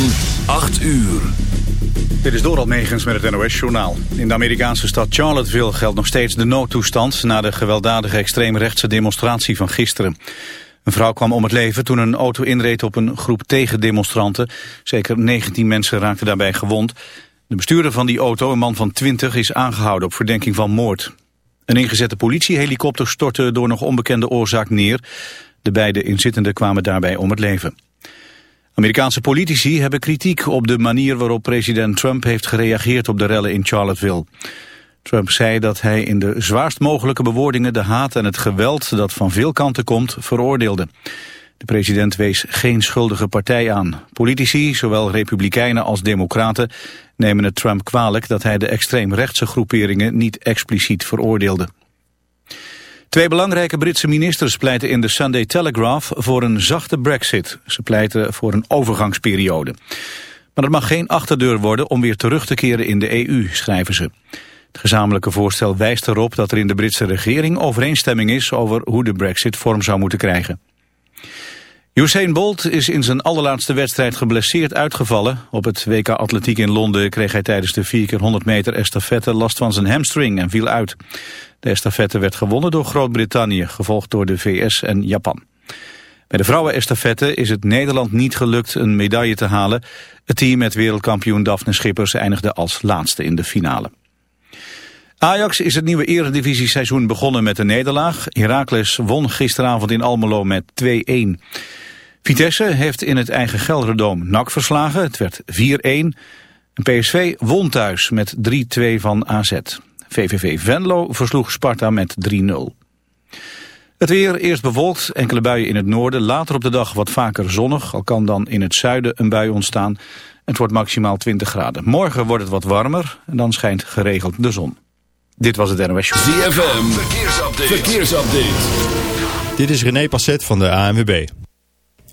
van 8 uur. Dit is Doral Megens met het NOS-journaal. In de Amerikaanse stad Charlottesville geldt nog steeds de noodtoestand... na de gewelddadige extreemrechtse demonstratie van gisteren. Een vrouw kwam om het leven toen een auto inreed op een groep tegendemonstranten. Zeker 19 mensen raakten daarbij gewond. De bestuurder van die auto, een man van 20, is aangehouden op verdenking van moord. Een ingezette politiehelikopter stortte door nog onbekende oorzaak neer. De beide inzittenden kwamen daarbij om het leven. Amerikaanse politici hebben kritiek op de manier waarop president Trump heeft gereageerd op de rellen in Charlottesville. Trump zei dat hij in de zwaarst mogelijke bewoordingen de haat en het geweld dat van veel kanten komt veroordeelde. De president wees geen schuldige partij aan. Politici, zowel republikeinen als democraten, nemen het Trump kwalijk dat hij de extreemrechtse groeperingen niet expliciet veroordeelde. Twee belangrijke Britse ministers pleiten in de Sunday Telegraph voor een zachte brexit. Ze pleiten voor een overgangsperiode. Maar het mag geen achterdeur worden om weer terug te keren in de EU, schrijven ze. Het gezamenlijke voorstel wijst erop dat er in de Britse regering overeenstemming is over hoe de brexit vorm zou moeten krijgen. Usain Bolt is in zijn allerlaatste wedstrijd geblesseerd uitgevallen. Op het WK Atletiek in Londen kreeg hij tijdens de 4x100 meter estafette last van zijn hamstring en viel uit. De estafette werd gewonnen door Groot-Brittannië, gevolgd door de VS en Japan. Bij de vrouwen-estafette is het Nederland niet gelukt een medaille te halen. Het team met wereldkampioen Daphne Schippers eindigde als laatste in de finale. Ajax is het nieuwe eredivisie-seizoen begonnen met een nederlaag. Heracles won gisteravond in Almelo met 2-1. Vitesse heeft in het eigen Gelderdoom NAC verslagen. Het werd 4-1. En PSV won thuis met 3-2 van AZ. VVV Venlo versloeg Sparta met 3-0. Het weer eerst bewolkt, enkele buien in het noorden. Later op de dag wat vaker zonnig, al kan dan in het zuiden een bui ontstaan. Het wordt maximaal 20 graden. Morgen wordt het wat warmer en dan schijnt geregeld de zon. Dit was het NOS ZFM, verkeersupdate. verkeersupdate. Dit is René Passet van de ANWB.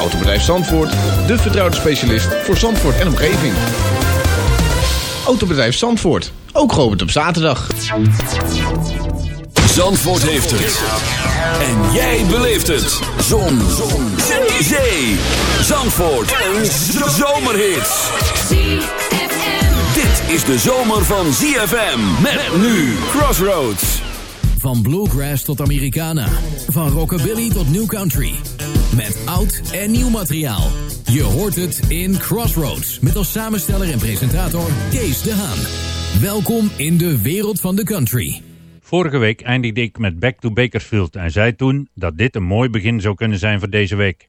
Autobedrijf Zandvoort, de vertrouwde specialist voor Zandvoort en omgeving. Autobedrijf Zandvoort, ook geopend op zaterdag. Zandvoort heeft het. En jij beleeft het. Zon. Zon. Zee. Zandvoort. Een zomerhit. Dit is de zomer van ZFM. Met nu Crossroads. Van bluegrass tot Americana. Van rockabilly tot new country. Met oud en nieuw materiaal. Je hoort het in Crossroads. Met als samensteller en presentator Kees de Haan. Welkom in de wereld van de country. Vorige week eindigde ik met Back to Bakersfield en zei toen dat dit een mooi begin zou kunnen zijn voor deze week.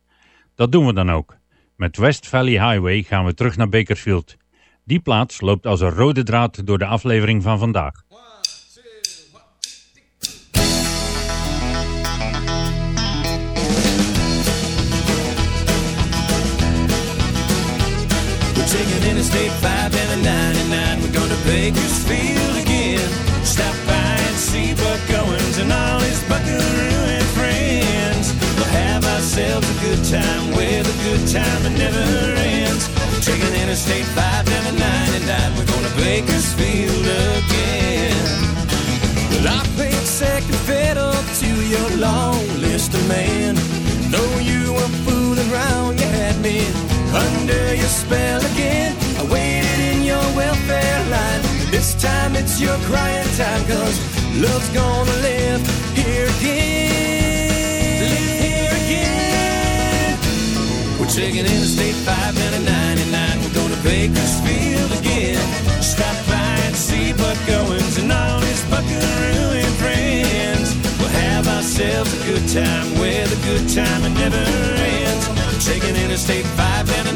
Dat doen we dan ook. Met West Valley Highway gaan we terug naar Bakersfield. Die plaats loopt als een rode draad door de aflevering van vandaag. Taking Interstate 5 and the 99. We're going to Bakersfield again. Stop by and see Buck Owens and all his buckaroo and friends. We'll have ourselves a good time with a good time that never ends. We're taking Interstate 5 and the 99. We're going to Bakersfield again. Well, I played second fiddle to your long list of men. Though you were fooling around, you had me under your spell again. I waited in your welfare line. This time it's your crying time, cause love's gonna live here again. Live here again. We're taking Interstate 599. We're going to Bakersfield again. Stop by and see Buck Owens and all his buckaroo and friends. We'll have ourselves a good time where the good time never ends. Taking Interstate 599.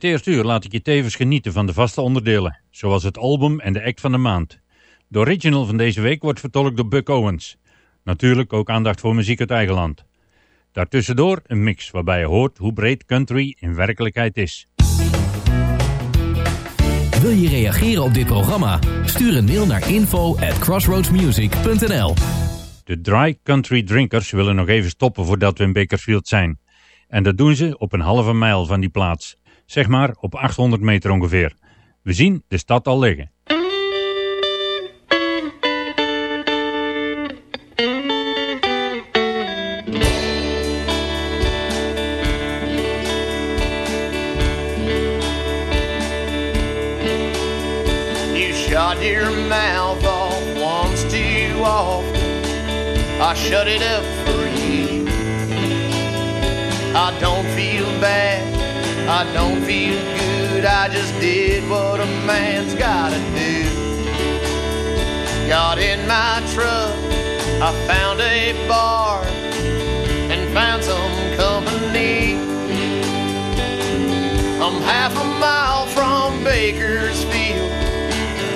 Dit eerste uur laat ik je tevens genieten van de vaste onderdelen, zoals het album en de act van de maand. De original van deze week wordt vertolkt door Buck Owens. Natuurlijk ook aandacht voor muziek uit eigen land. Daartussendoor een mix waarbij je hoort hoe breed country in werkelijkheid is. Wil je reageren op dit programma? Stuur een mail naar info at crossroadsmusic.nl De Dry Country Drinkers willen nog even stoppen voordat we in Bakersfield zijn. En dat doen ze op een halve mijl van die plaats. Zeg maar op 800 meter ongeveer. We zien de stad al liggen. Shot your mouth off once too often. I shut it up for you. I don't feel. I don't feel good. I just did what a man's gotta do. Got in my truck. I found a bar and found some company. I'm half a mile from Bakersfield,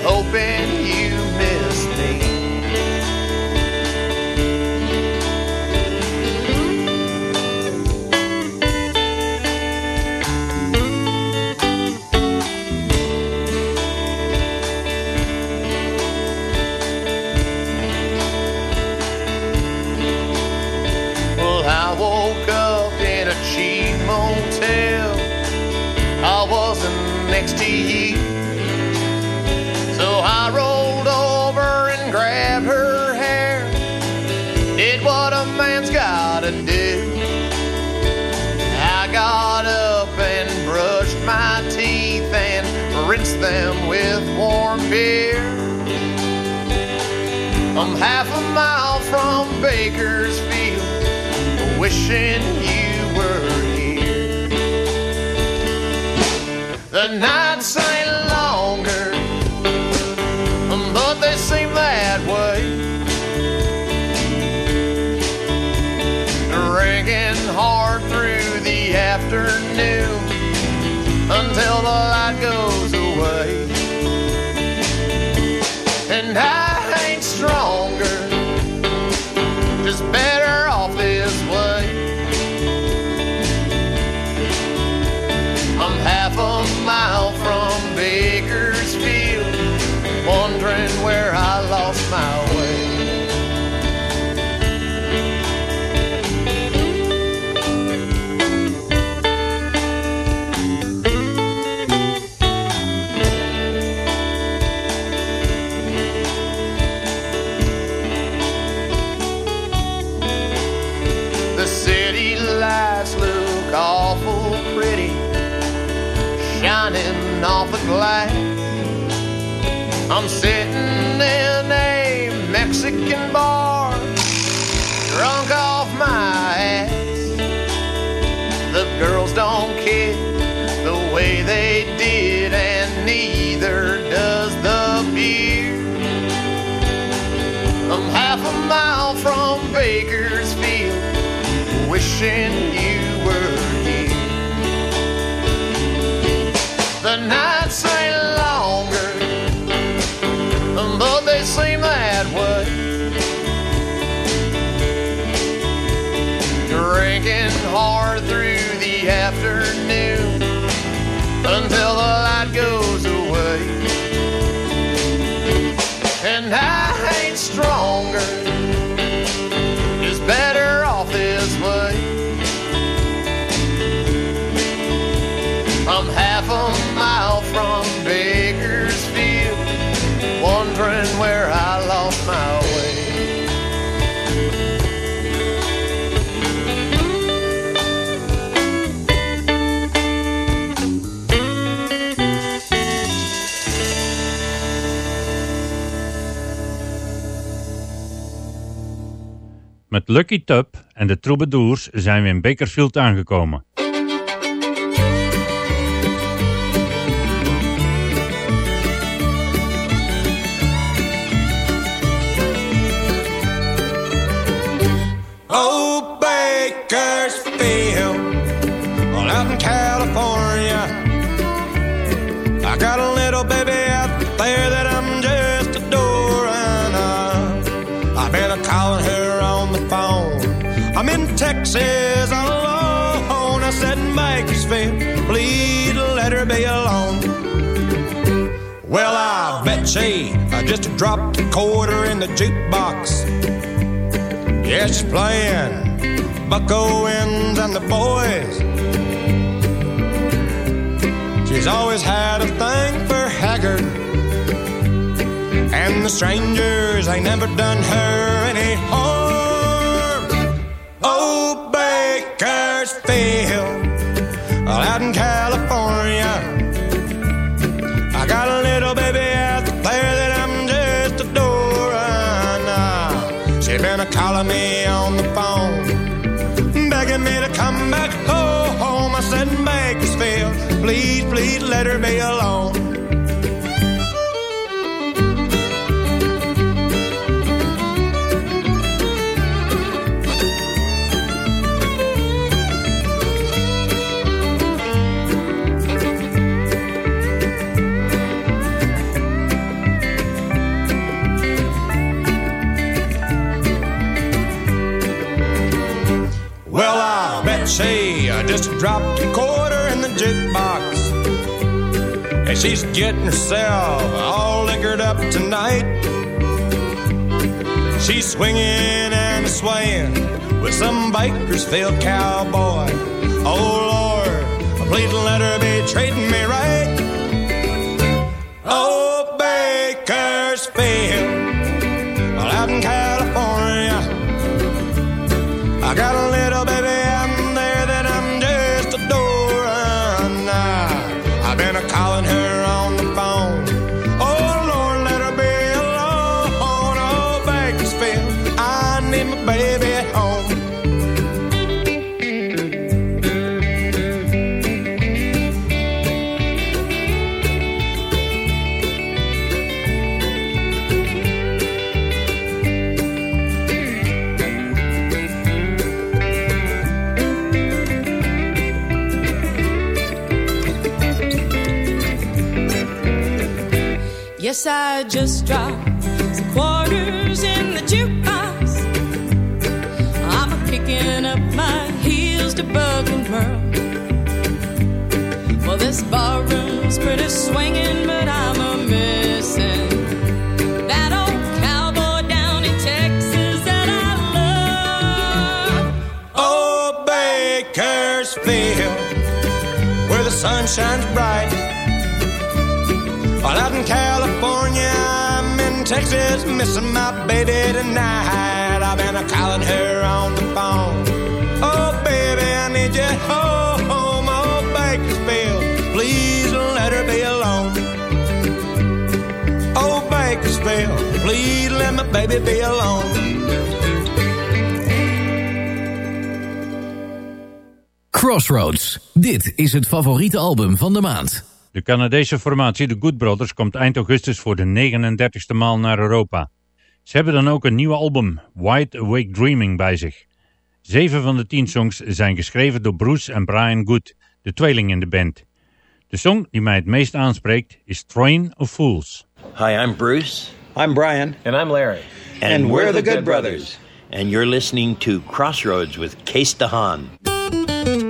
hoping them with warm beer. I'm half a mile from Bakersfield, wishing you were here. The nights ain't longer, but they seem that way. Drinking hard through the afternoon until the light goes Drinking hard through the afternoon until the light goes away. And I ain't stronger, Met Lucky Tub en de Troubadours zijn we in Bakersfield aangekomen. Just dropped a quarter in the jukebox. Yeah, she's playing Buck Owens and the boys. She's always had a thing for Haggard. And the strangers ain't never done her any harm. Oh, Bakersfield, calling me on the phone, begging me to come back home. I said, Bakersfield, please, please let her be alone. Dropped a quarter in the jukebox. And she's getting herself all liquored up tonight. She's swinging and swaying with some Bakersfield cowboy. Oh, Lord, please let her be treating me right. Yes, I just dropped some quarters in the jukebox. I'm a kicking up my heels to bug and whirl. Well, this barroom's pretty swinging, but I'm a missing that old cowboy down in Texas that I love. Oh, Bakersfield, where the sun shines bright. Out in California, I'm in Texas, missing my baby tonight. I've been a calling her on the phone. Oh, baby, I need you home, oh, Bakersfield. Please let her be alone. Oh, Bakersfield, please let my baby be alone. Crossroads. Dit is het favoriete album van de maand. De Canadese formatie The Good Brothers komt eind augustus voor de 39ste maal naar Europa. Ze hebben dan ook een nieuwe album, Wide Awake Dreaming, bij zich. Zeven van de tien songs zijn geschreven door Bruce en Brian Good, de tweeling in de band. De song die mij het meest aanspreekt is Train of Fools. Hi, I'm Bruce. I'm Brian. And I'm Larry. And, And we're, we're the, the Good Good Brothers. And you're listening to Crossroads with Case DeHaan.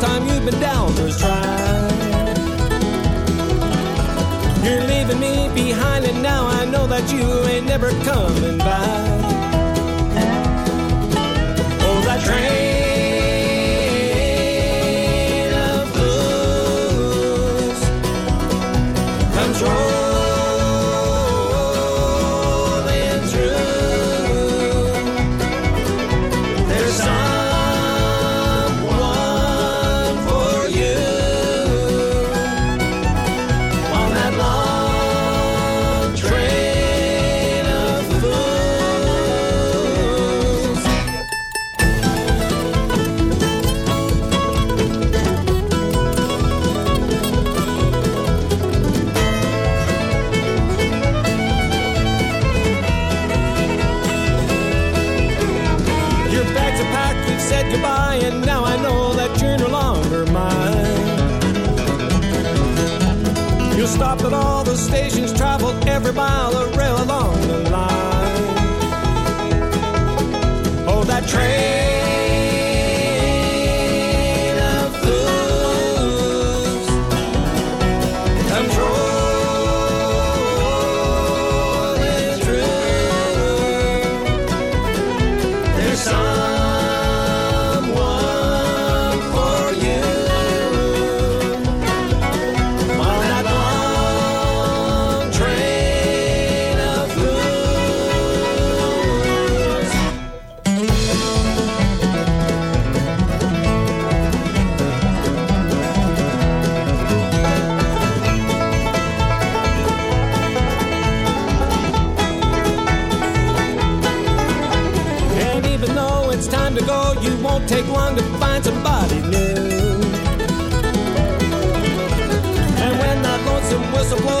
Time you've been down this track. You're leaving me behind, and now I know that you ain't never coming back. You won't take long to find somebody new. And when that lonesome whistle blows,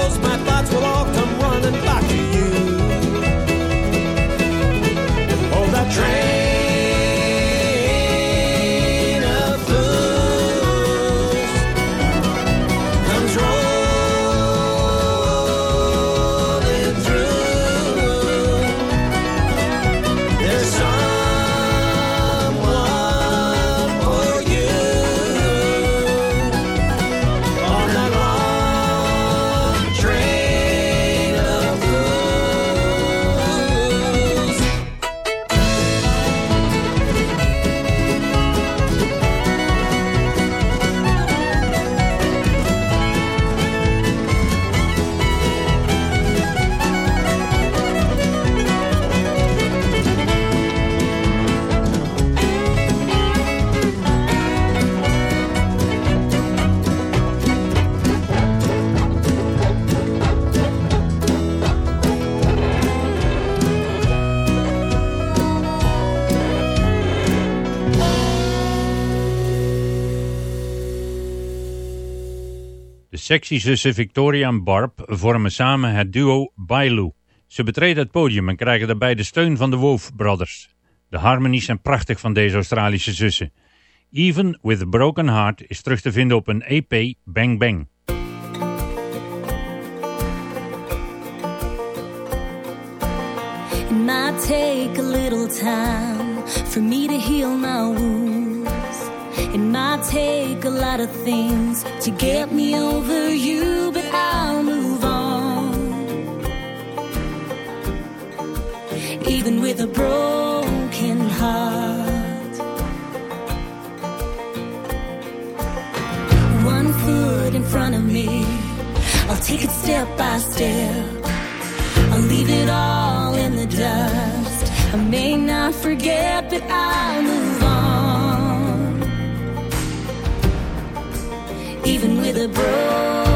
Sexy zussen Victoria en Barb vormen samen het duo Bailu. Ze betreden het podium en krijgen daarbij de steun van de Wolf Brothers. De harmonies zijn prachtig van deze Australische zussen. Even with a Broken Heart is terug te vinden op een EP Bang Bang. In my take a little time for me to heal. It might take a lot of things to get me over you, but I'll move on. Even with a broken heart. One foot in front of me, I'll take it step by step. I'll leave it all in the dust. I may not forget, but I'll move Even with a broken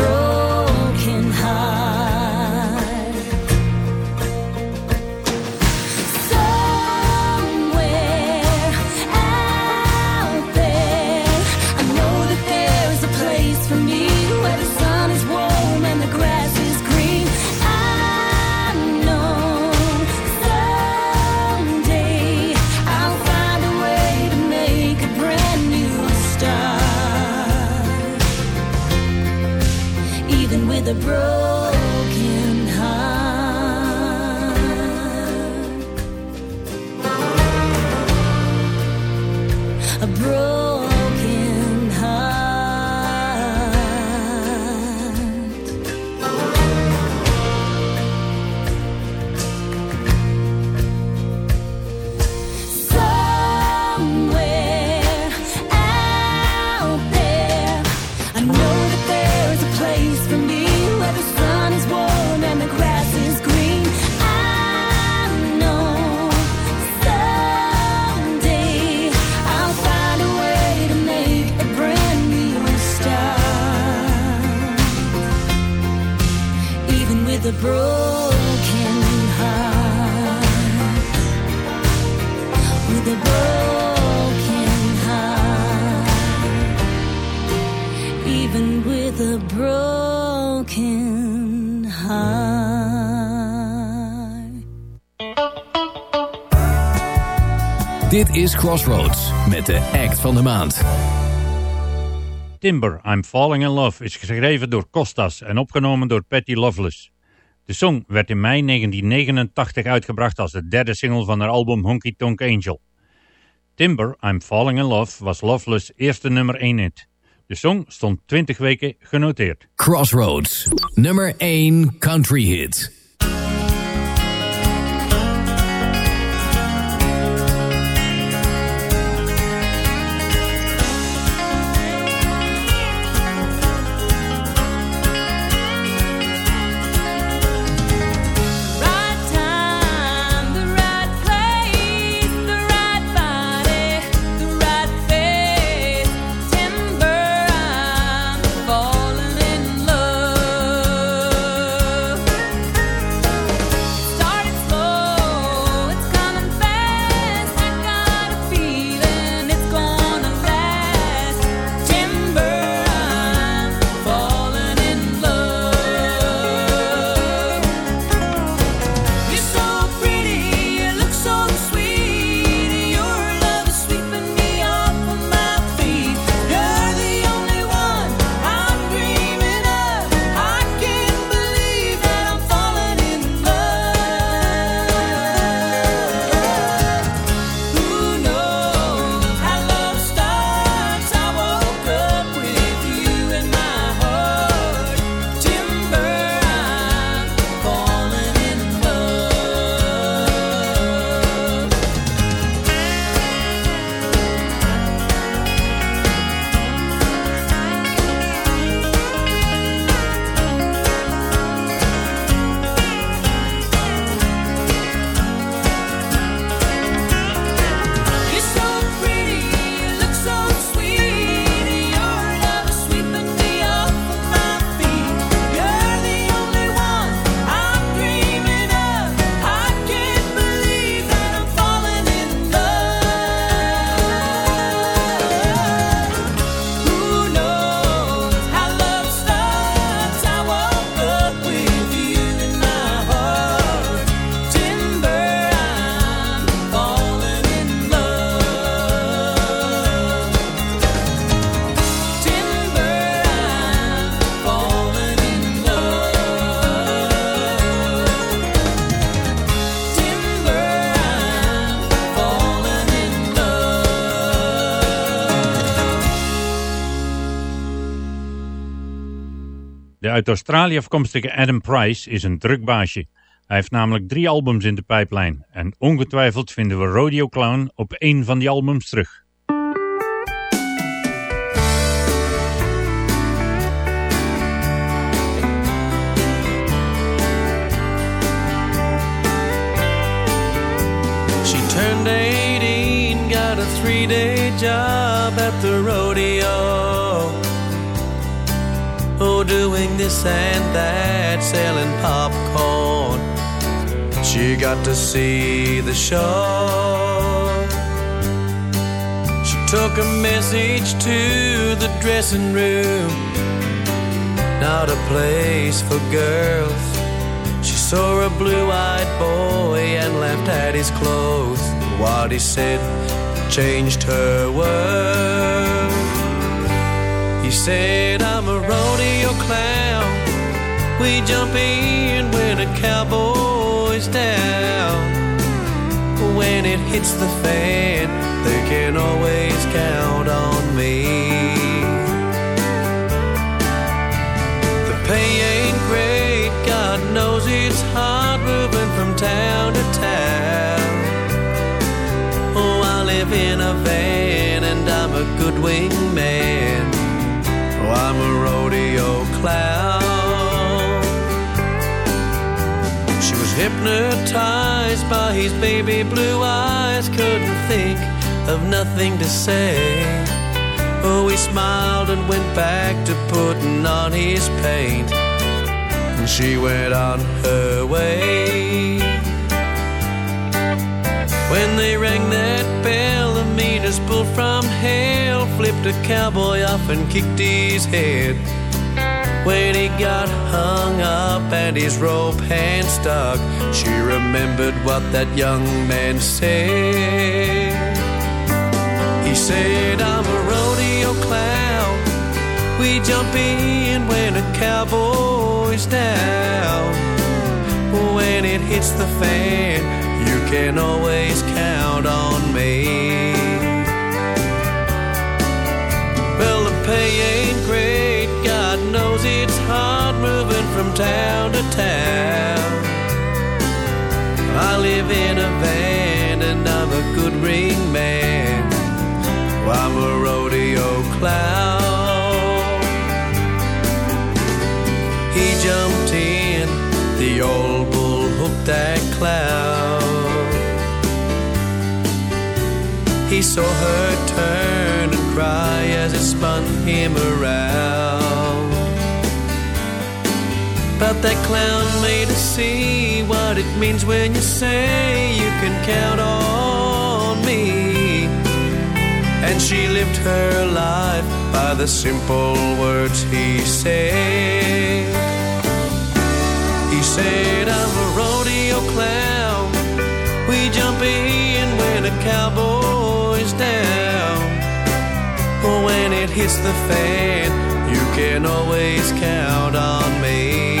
Even broken Dit is Crossroads met de act van de maand. Timber, I'm Falling in Love is geschreven door Costas en opgenomen door Patty Loveless. De song werd in mei 1989 uitgebracht als de derde single van haar album Honky Tonk Angel. Timber, I'm Falling in Love was Loveless' eerste nummer 1 hit. De song stond 20 weken genoteerd. Crossroads, nummer 1 country hit. Uit Australië afkomstige Adam Price is een druk baasje. Hij heeft namelijk drie albums in de pijplijn. En ongetwijfeld vinden we Rodeo Clown op één van die albums terug. She turned 18, got a three day job at the rodeo. Doing this and that, selling popcorn. She got to see the show. She took a message to the dressing room, not a place for girls. She saw a blue eyed boy and laughed at his clothes. What he said changed her world. He said, I'm a. We jump in when a cowboy's down. When it hits the fan, they can always count on me. The pay ain't great, God knows it's hard moving from town to town. Oh, I live in a van and I'm a good wingman. Hypnotized by his baby blue eyes, couldn't think of nothing to say. Oh, he smiled and went back to putting on his paint. And she went on her way. When they rang that bell, the meters pulled from hell, flipped a cowboy off and kicked his head. When he got hung up and his rope hand stuck, she remembered what that young man said. He said, I'm a rodeo clown. We jump in when a cowboy's down. When it hits the fan, you can always count on me. Well, the pay ain't great, knows it's hard moving from town to town. I live in a van and I'm a good ring man. I'm a rodeo clown. He jumped in, the old bull hooked that clown. He saw her turn and cry as it spun him around. But that clown made us see what it means when you say you can count on me. And she lived her life by the simple words he said. He said, I'm a rodeo clown. We jump in when a cowboy's down. When it hits the fan, you can always count on me.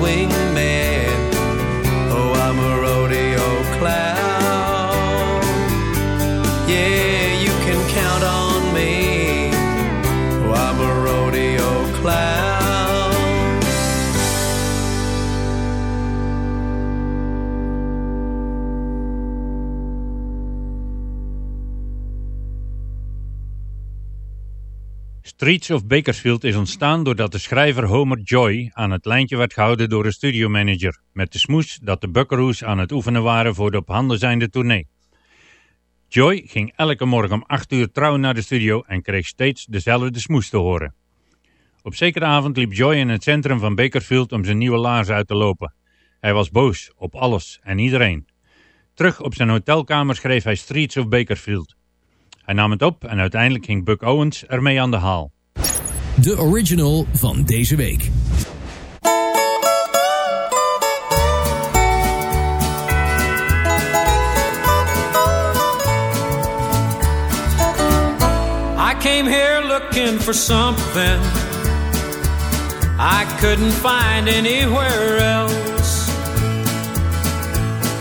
Wingman. Streets of Bakersfield is ontstaan doordat de schrijver Homer Joy aan het lijntje werd gehouden door een studiomanager, met de smoes dat de Buckaroos aan het oefenen waren voor de op handen zijnde tournee. Joy ging elke morgen om 8 uur trouw naar de studio en kreeg steeds dezelfde smoes te horen. Op zekere avond liep Joy in het centrum van Bakersfield om zijn nieuwe laars uit te lopen. Hij was boos op alles en iedereen. Terug op zijn hotelkamer schreef hij Streets of Bakersfield. Hij nam het op en uiteindelijk ging Buck Owens ermee aan de haal. De original van deze week. I came here looking for something I couldn't find anywhere else.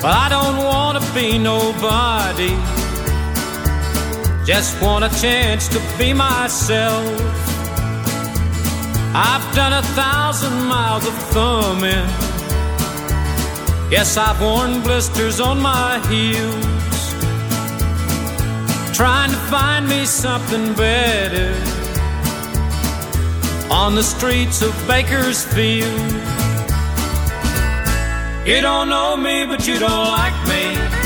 But I don't want to be nobody. Just want a chance to be myself. I've done a thousand miles of thumbing. Yes, I've worn blisters on my heels. Trying to find me something better on the streets of Bakersfield. You don't know me, but you don't like me.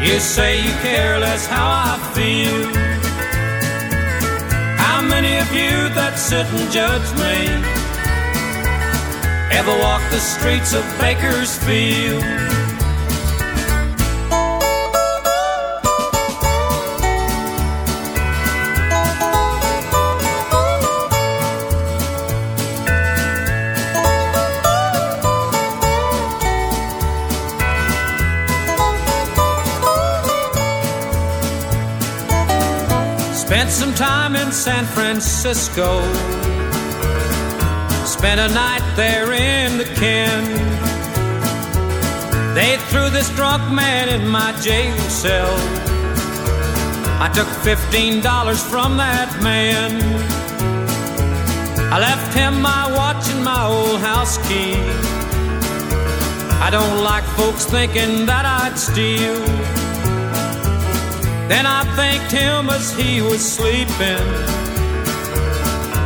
You say you care less how I feel. How many of you that sit and judge me ever walk the streets of Bakersfield? Spent some time in San Francisco. Spent a night there in the Ken. They threw this drunk man in my jail cell. I took $15 from that man. I left him my watch and my old house key. I don't like folks thinking that I'd steal. Then I thanked him as he was sleeping.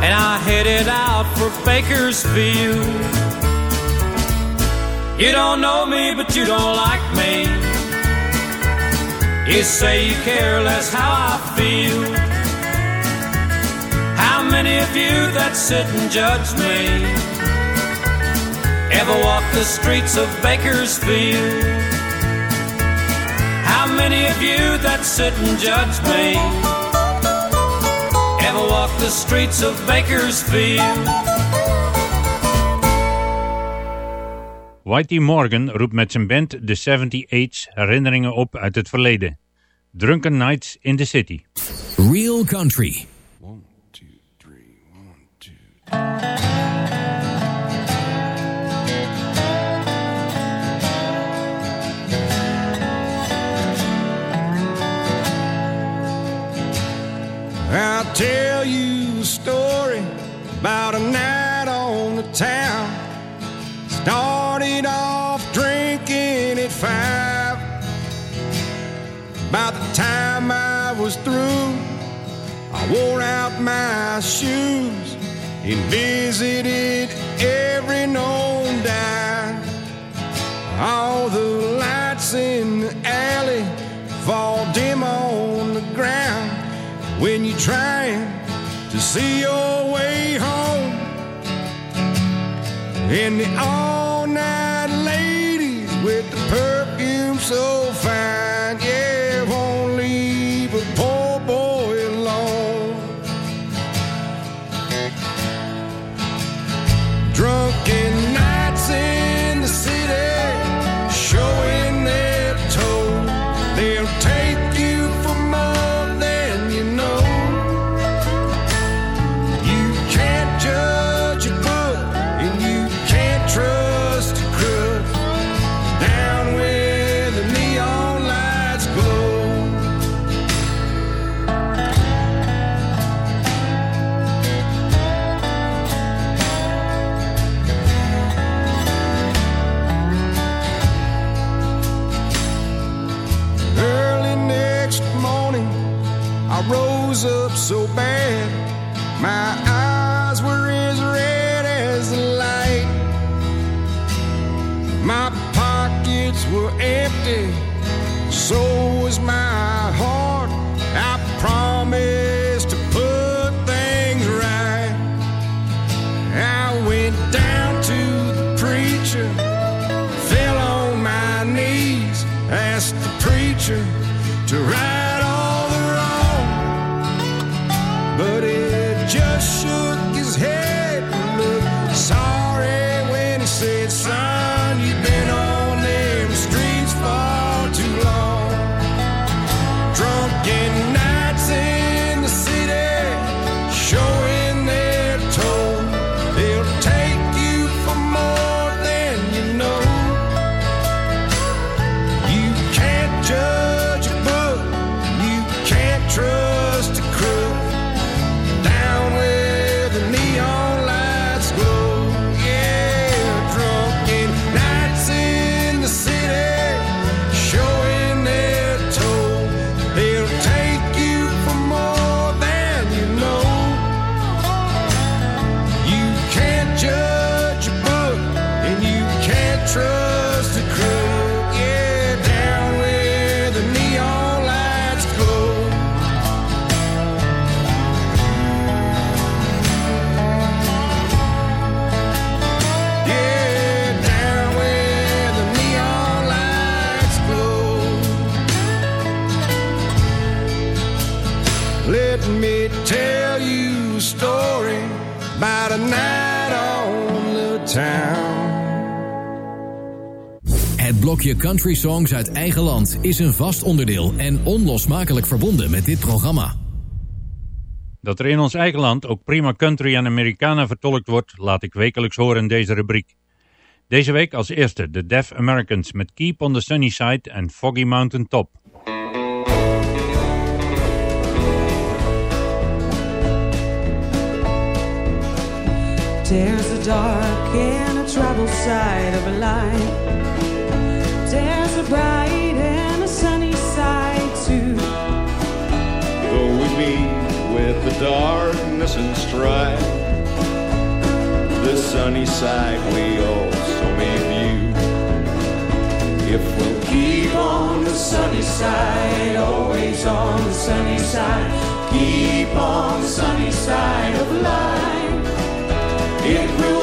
And I headed out for Bakersfield. You don't know me, but you don't like me. You say you care less how I feel. How many of you that sit and judge me ever walk the streets of Bakersfield? How many of you that sit and judge me ever walk the streets of Bakersfield? Whitey Morgan roept met zijn band The 78's herinneringen op uit het verleden. Drunken Nights in the City. Real Country. I'll tell you a story about a night on the town. Started off drinking at five. By the time I was through, I wore out my shoes and visited every known dime. All the lights in the alley fall dim on the ground when you're trying to see your way home. And the all night ladies with the perfume so Let me tell you a story about a night on the town. Het blokje Country Songs uit eigen land is een vast onderdeel en onlosmakelijk verbonden met dit programma. Dat er in ons eigen land ook prima country en Americana vertolkt wordt, laat ik wekelijks horen in deze rubriek. Deze week als eerste de Deaf Americans met Keep on the Sunny Side en Foggy Mountain Top. There's a dark and a troubled side of a life. There's a bright and a sunny side too. Though we meet with the darkness and strife, the sunny side we also may view. If we'll Keep on the sunny side, always on the sunny side. Keep on the sunny side of life. It will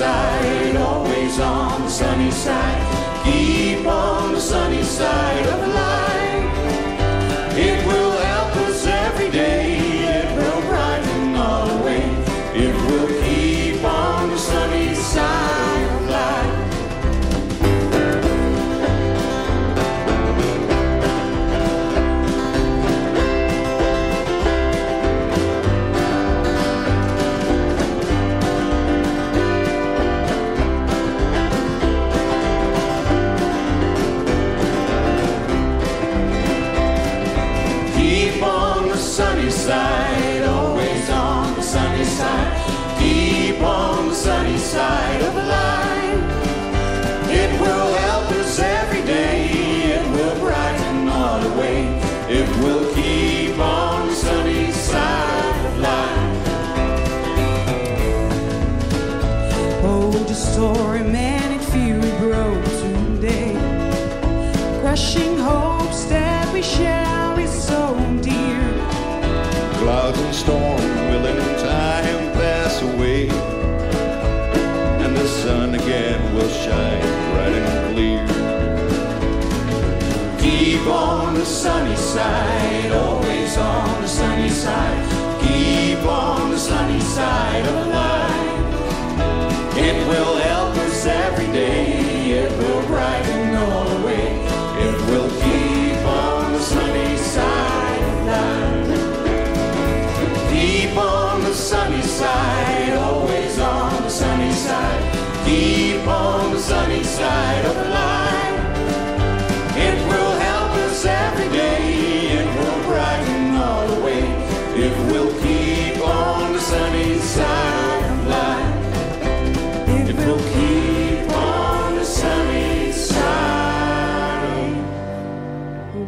side, always on the sunny side. Keep on the sunny side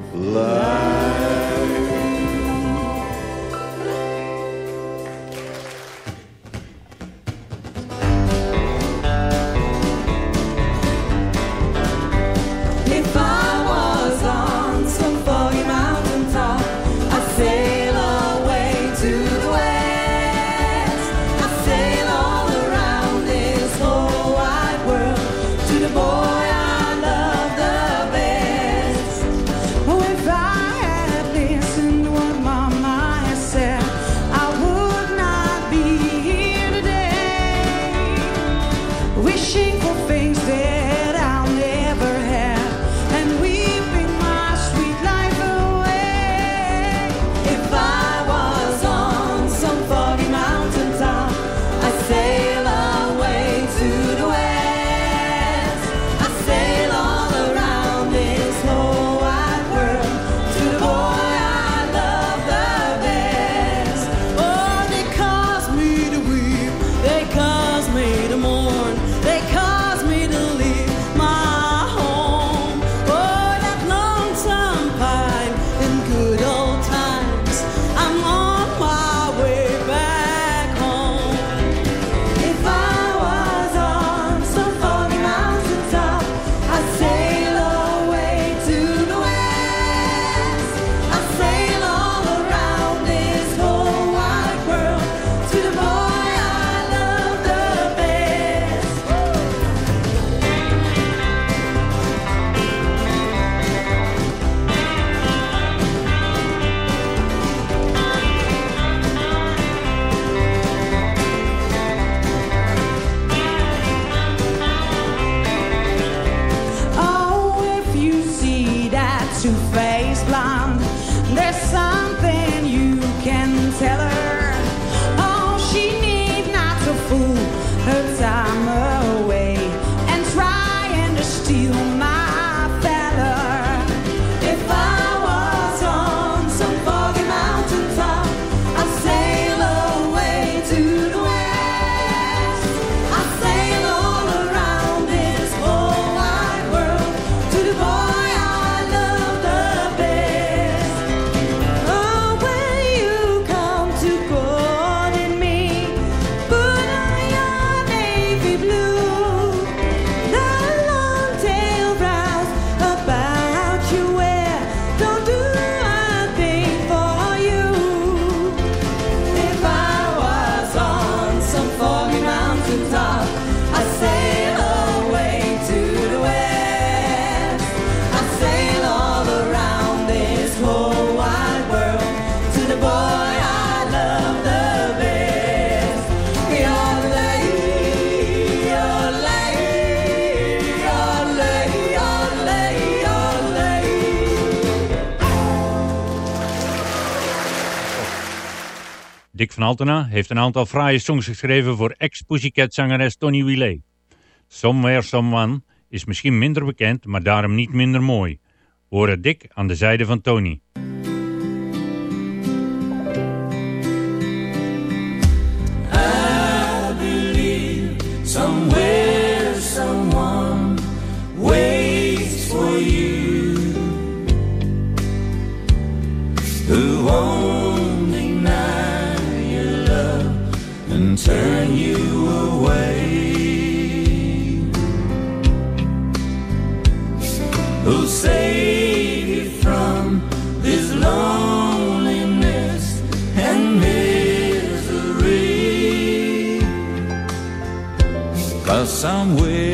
of Van Altena heeft een aantal fraaie songs geschreven voor ex-Pussycat-zangeres Tony Willet. Somewhere Someone is misschien minder bekend, maar daarom niet minder mooi. Hoor het dik aan de zijde van Tony. somewhere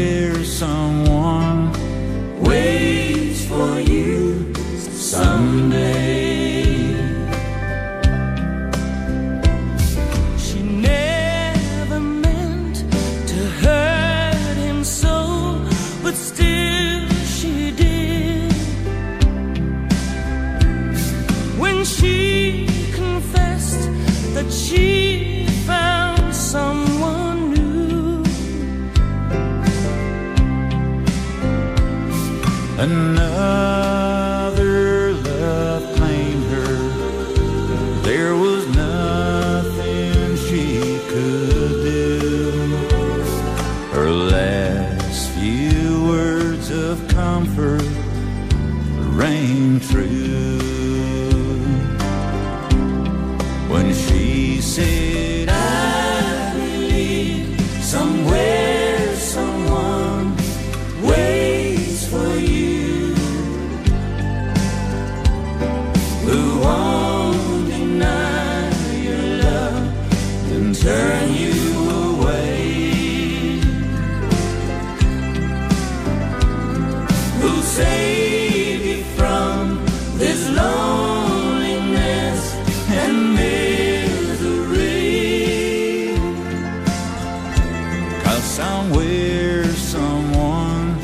somewhere someone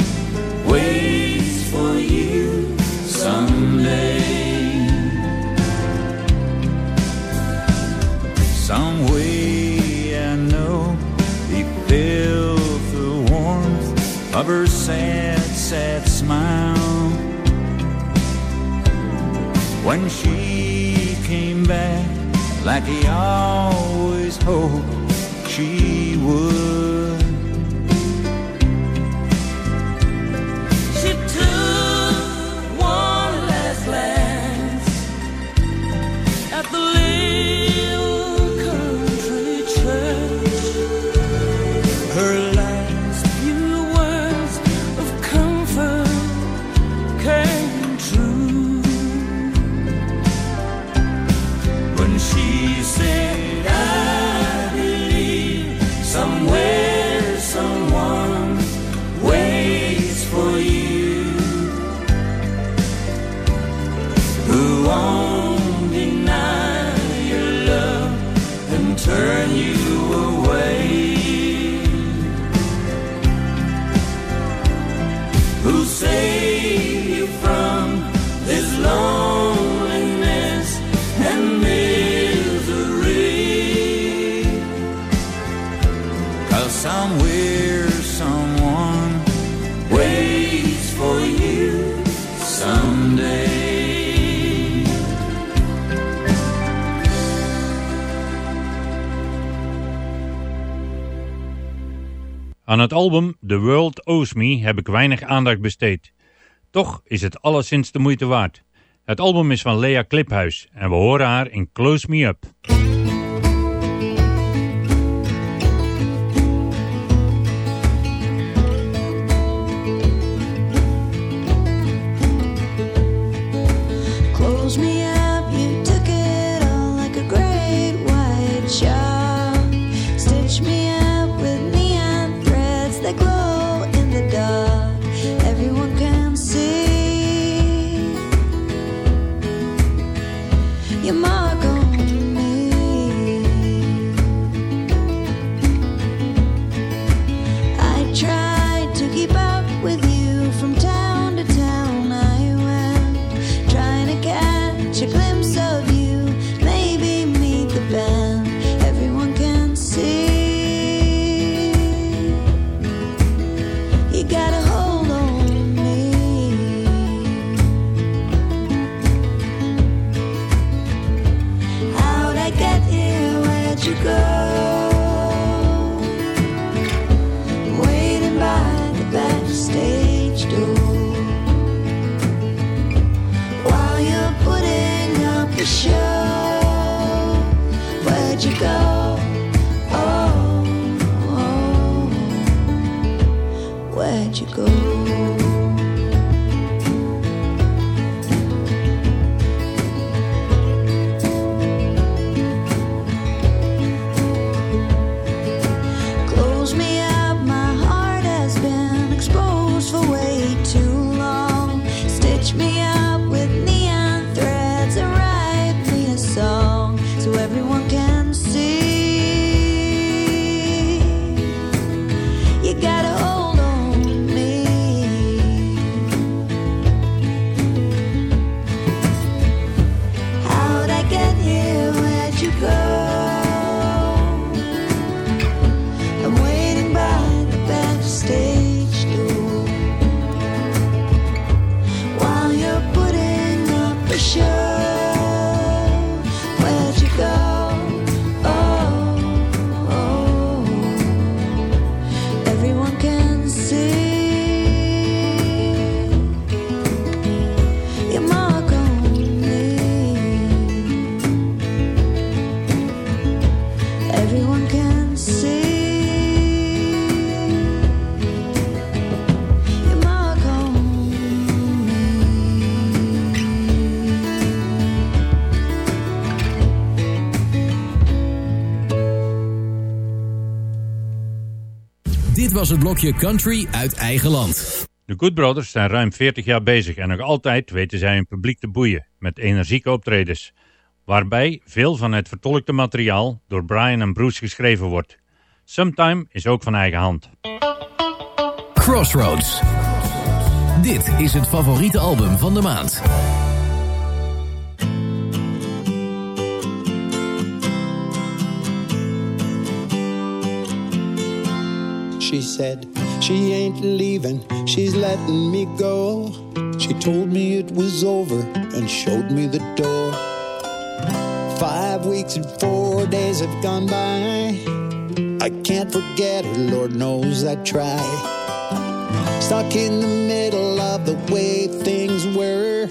waits for you someday. Some way I know he felt the warmth of her sad, sad smile when she came back like he always hoped she would. Album The World Owes Me heb ik weinig aandacht besteed. Toch is het alleszins de moeite waard. Het album is van Lea Kliphuis en we horen haar in Close Me Up. Was het blokje Country uit eigen land. De Good Brothers zijn ruim 40 jaar bezig en nog altijd weten zij hun publiek te boeien met energieke optredens, waarbij veel van het vertolkte materiaal door Brian en Bruce geschreven wordt. Sometime is ook van eigen hand. Crossroads. Dit is het favoriete album van de maand. She said she ain't leaving, she's letting me go. She told me it was over and showed me the door. Five weeks and four days have gone by. I can't forget her, Lord knows I try. Stuck in the middle of the way things were.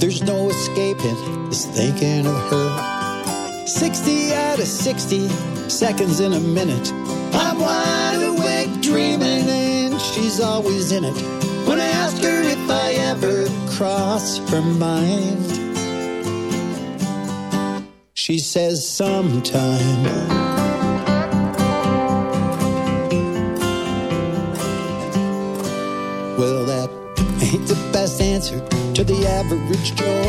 There's no escaping this thinking of her. 60 out of 60 seconds in a minute. I'm awake dreaming, and she's always in it. When I ask her if I ever cross her mind, she says sometime. Well, that ain't the best answer to the average Joe.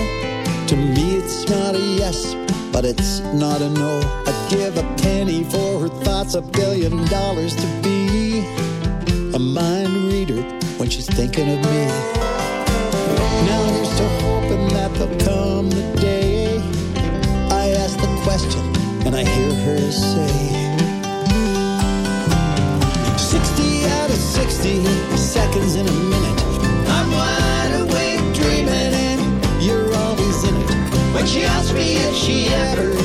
To me, it's not a yes, but it's not a no. I'd give a penny for her thoughts, a billion dollars to be a mind reader when she's thinking of me. Now here's to hoping that there'll come the day I ask the question and I hear her say. 60 out of 60 seconds in a minute. I'm wide awake dreaming, and you're always in it. When she asks me if she ever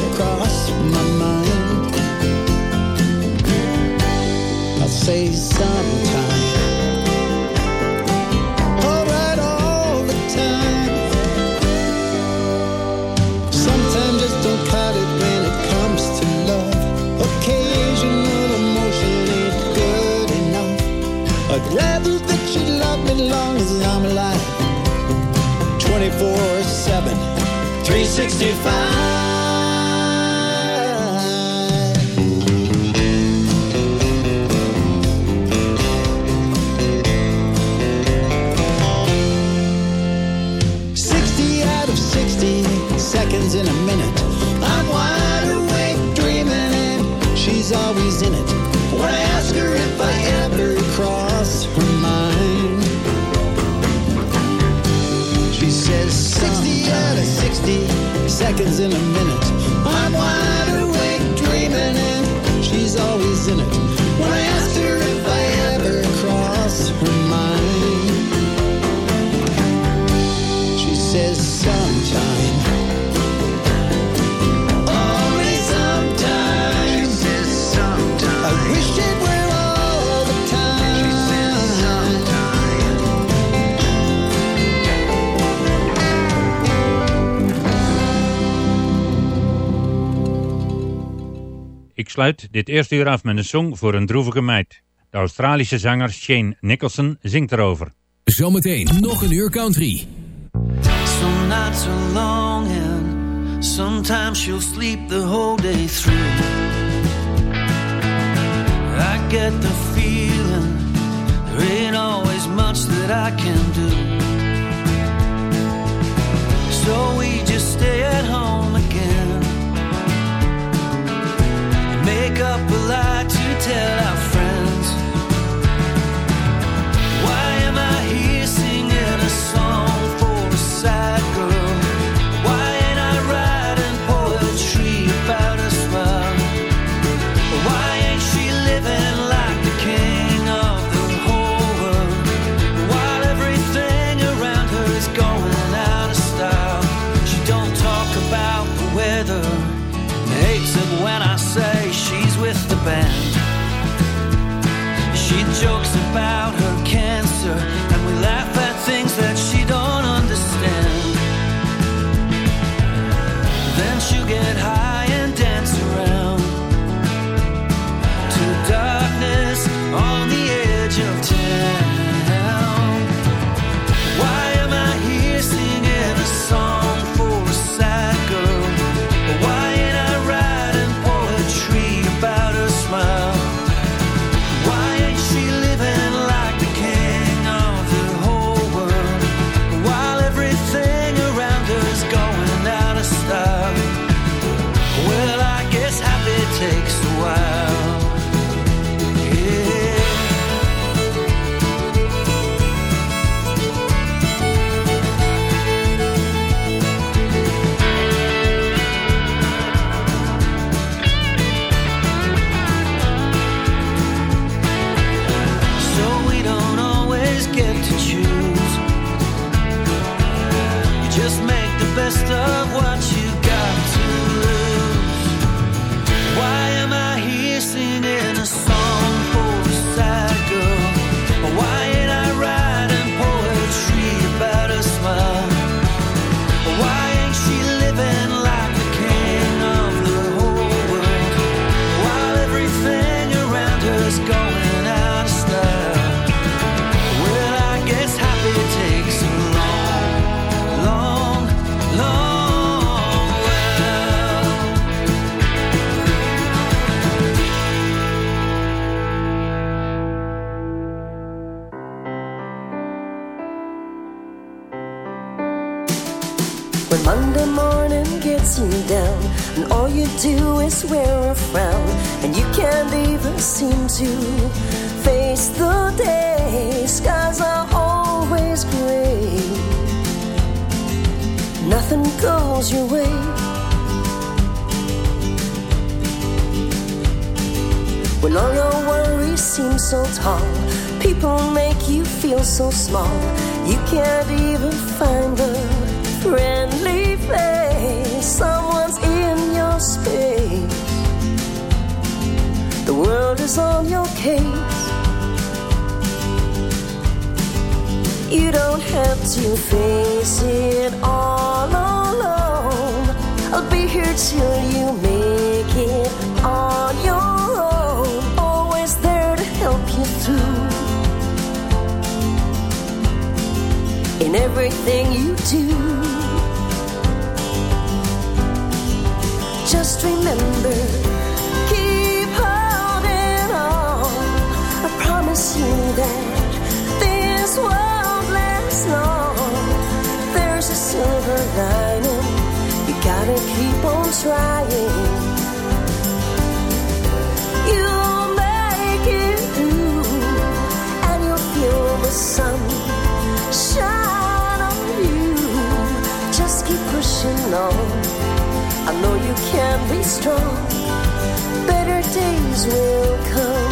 say sometime. All right, all the time. Sometimes just don't cut it when it comes to love. Occasional emotion ain't good enough. I'd rather that you love me long as I'm alive. 24 7, 365. Seconds in a minute. I'm wide awake dreaming, and she's always in it. When I ask her if I ever cross her mind, she says 60 out of 60 seconds in a minute. Sluit dit eerste uur af met een song voor een droevige meid. De Australische zanger Shane Nicholson zingt erover. Zometeen nog een uur country. Some nights are long and sometimes she'll sleep the whole day through. I get the feeling there ain't always much that I can do. So we just stay at home Up a lie to tell our band. She jokes about her cancer, seem to face the day. Skies are always gray, nothing goes your way. When all your worries seem so tall, people make you feel so small, you can't even find a friendly face. Someone's in your space. The world is on your case. You don't have to face it all alone. I'll be here till you make it on your own. Always there to help you through. In everything you do. Just remember I know you can be strong. Better days will come.